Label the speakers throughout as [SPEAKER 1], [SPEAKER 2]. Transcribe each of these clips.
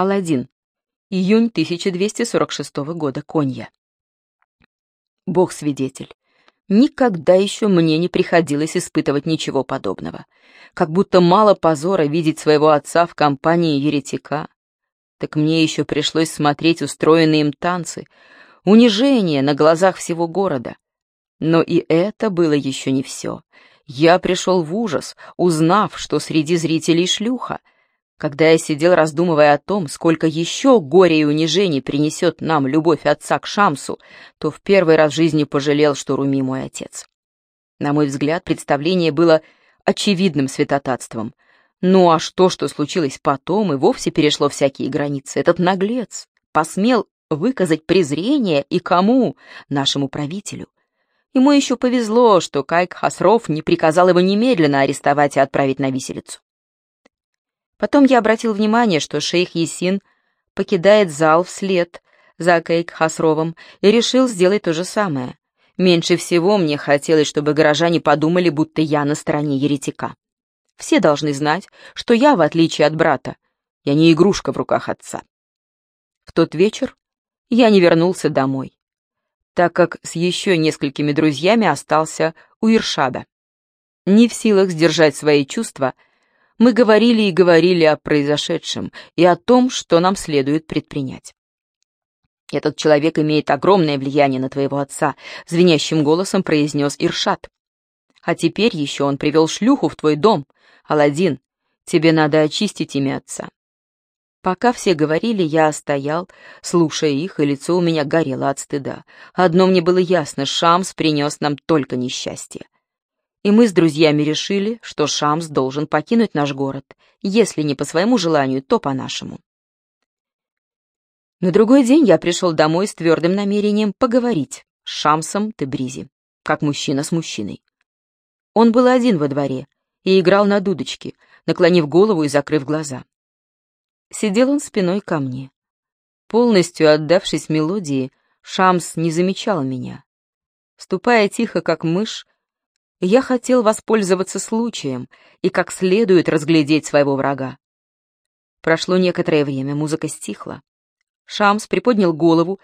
[SPEAKER 1] Аладдин. Июнь 1246 года. Конья. Бог свидетель. Никогда еще мне не приходилось испытывать ничего подобного. Как будто мало позора видеть своего отца в компании еретика. Так мне еще пришлось смотреть устроенные им танцы, унижение на глазах всего города. Но и это было еще не все. Я пришел в ужас, узнав, что среди зрителей шлюха. Когда я сидел, раздумывая о том, сколько еще горя и унижений принесет нам любовь отца к Шамсу, то в первый раз в жизни пожалел, что Руми мой отец. На мой взгляд, представление было очевидным святотатством. Ну а что, что случилось потом, и вовсе перешло всякие границы. Этот наглец посмел выказать презрение и кому? Нашему правителю. Ему еще повезло, что Кайк Хасров не приказал его немедленно арестовать и отправить на виселицу. Потом я обратил внимание, что шейх Есин покидает зал вслед за Кайк Хасровым и решил сделать то же самое. Меньше всего мне хотелось, чтобы горожане подумали, будто я на стороне еретика. Все должны знать, что я, в отличие от брата, я не игрушка в руках отца. В тот вечер я не вернулся домой так как с еще несколькими друзьями остался у Иршада. Не в силах сдержать свои чувства, мы говорили и говорили о произошедшем и о том, что нам следует предпринять. «Этот человек имеет огромное влияние на твоего отца», — звенящим голосом произнес Иршад. «А теперь еще он привел шлюху в твой дом. Аладдин, тебе надо очистить имя отца. Пока все говорили, я стоял, слушая их, и лицо у меня горело от стыда. Одно мне было ясно — Шамс принес нам только несчастье. И мы с друзьями решили, что Шамс должен покинуть наш город, если не по своему желанию, то по нашему. На другой день я пришел домой с твердым намерением поговорить с Шамсом Тебризи, как мужчина с мужчиной. Он был один во дворе и играл на дудочке, наклонив голову и закрыв глаза. Сидел он спиной ко мне. Полностью отдавшись мелодии, Шамс не замечал меня. Ступая тихо, как мышь, я хотел воспользоваться случаем и как следует разглядеть своего врага. Прошло некоторое время, музыка стихла. Шамс приподнял голову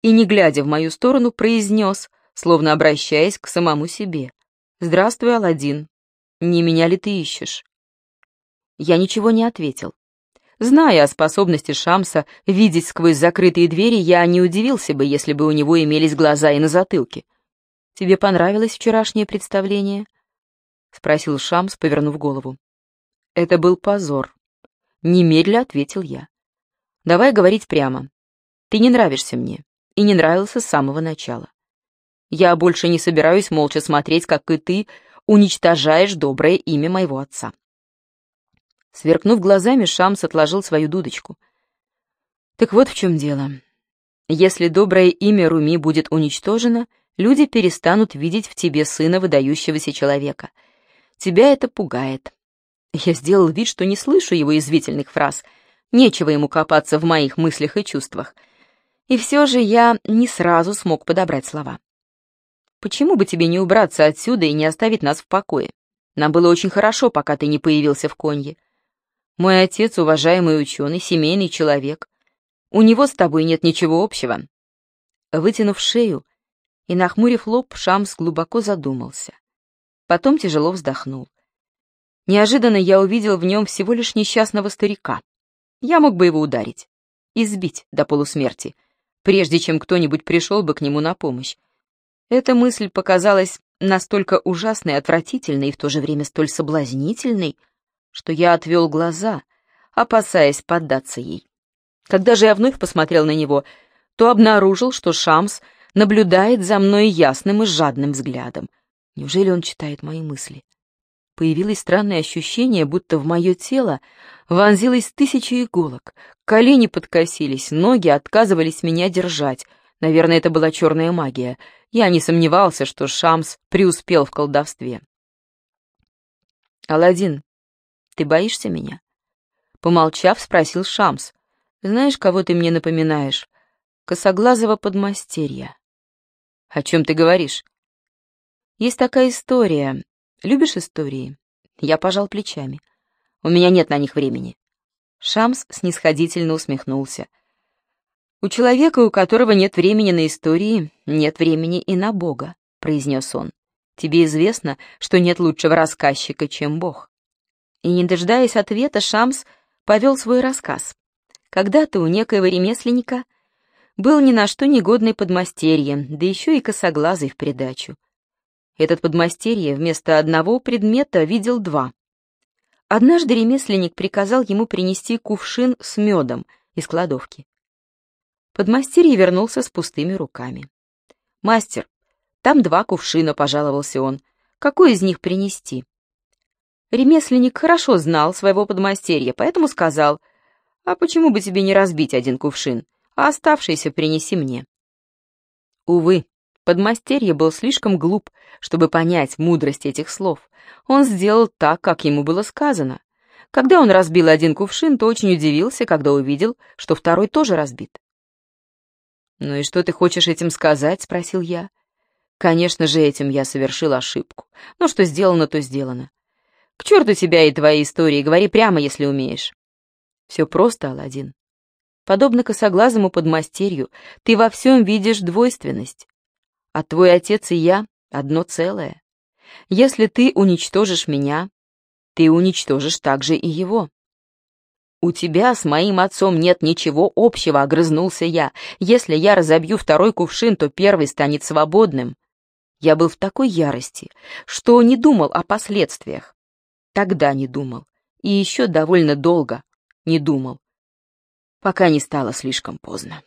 [SPEAKER 1] и, не глядя в мою сторону, произнес, словно обращаясь к самому себе. «Здравствуй, Аладдин. Не меня ли ты ищешь?» Я ничего не ответил. Зная о способности Шамса видеть сквозь закрытые двери, я не удивился бы, если бы у него имелись глаза и на затылке. «Тебе понравилось вчерашнее представление?» — спросил Шамс, повернув голову. «Это был позор». Немедля ответил я. «Давай говорить прямо. Ты не нравишься мне и не нравился с самого начала. Я больше не собираюсь молча смотреть, как и ты уничтожаешь доброе имя моего отца». Сверкнув глазами, Шамс отложил свою дудочку. Так вот в чем дело. Если доброе имя Руми будет уничтожено, люди перестанут видеть в тебе сына выдающегося человека. Тебя это пугает. Я сделал вид, что не слышу его извительных фраз. Нечего ему копаться в моих мыслях и чувствах. И все же я не сразу смог подобрать слова. Почему бы тебе не убраться отсюда и не оставить нас в покое? Нам было очень хорошо, пока ты не появился в Конье. Мой отец — уважаемый ученый, семейный человек. У него с тобой нет ничего общего». Вытянув шею и нахмурив лоб, Шамс глубоко задумался. Потом тяжело вздохнул. Неожиданно я увидел в нем всего лишь несчастного старика. Я мог бы его ударить, избить до полусмерти, прежде чем кто-нибудь пришел бы к нему на помощь. Эта мысль показалась настолько ужасной, отвратительной и в то же время столь соблазнительной, что я отвел глаза, опасаясь поддаться ей. Когда же я вновь посмотрел на него, то обнаружил, что Шамс наблюдает за мной ясным и жадным взглядом. Неужели он читает мои мысли? Появилось странное ощущение, будто в мое тело вонзилось тысячи иголок. Колени подкосились, ноги отказывались меня держать. Наверное, это была черная магия. Я не сомневался, что Шамс преуспел в колдовстве. «Аладдин, ты боишься меня?» Помолчав, спросил Шамс. «Знаешь, кого ты мне напоминаешь? Косоглазого подмастерья». «О чем ты говоришь?» «Есть такая история. Любишь истории?» Я пожал плечами. «У меня нет на них времени». Шамс снисходительно усмехнулся. «У человека, у которого нет времени на истории, нет времени и на Бога», — произнес он. «Тебе известно, что нет лучшего рассказчика, чем Бог». И, не дожидаясь ответа, Шамс повел свой рассказ. Когда-то у некоего ремесленника был ни на что негодный подмастерье, да еще и косоглазый в придачу. Этот подмастерье вместо одного предмета видел два. Однажды ремесленник приказал ему принести кувшин с медом из кладовки. Подмастерье вернулся с пустыми руками. «Мастер, там два кувшина», — пожаловался он. «Какой из них принести?» Ремесленник хорошо знал своего подмастерья, поэтому сказал, «А почему бы тебе не разбить один кувшин, а оставшийся принеси мне?» Увы, Подмастерье был слишком глуп, чтобы понять мудрость этих слов. Он сделал так, как ему было сказано. Когда он разбил один кувшин, то очень удивился, когда увидел, что второй тоже разбит. «Ну и что ты хочешь этим сказать?» — спросил я. «Конечно же, этим я совершил ошибку. Но что сделано, то сделано. К черту тебя и твои истории, говори прямо, если умеешь». «Все просто, Аладдин. Подобно косоглазому подмастерью, ты во всем видишь двойственность. А твой отец и я — одно целое. Если ты уничтожишь меня, ты уничтожишь также и его. «У тебя с моим отцом нет ничего общего», — огрызнулся я. «Если я разобью второй кувшин, то первый станет свободным». Я был в такой ярости, что не думал о последствиях. Тогда не думал. И еще довольно долго не думал, пока не стало слишком поздно.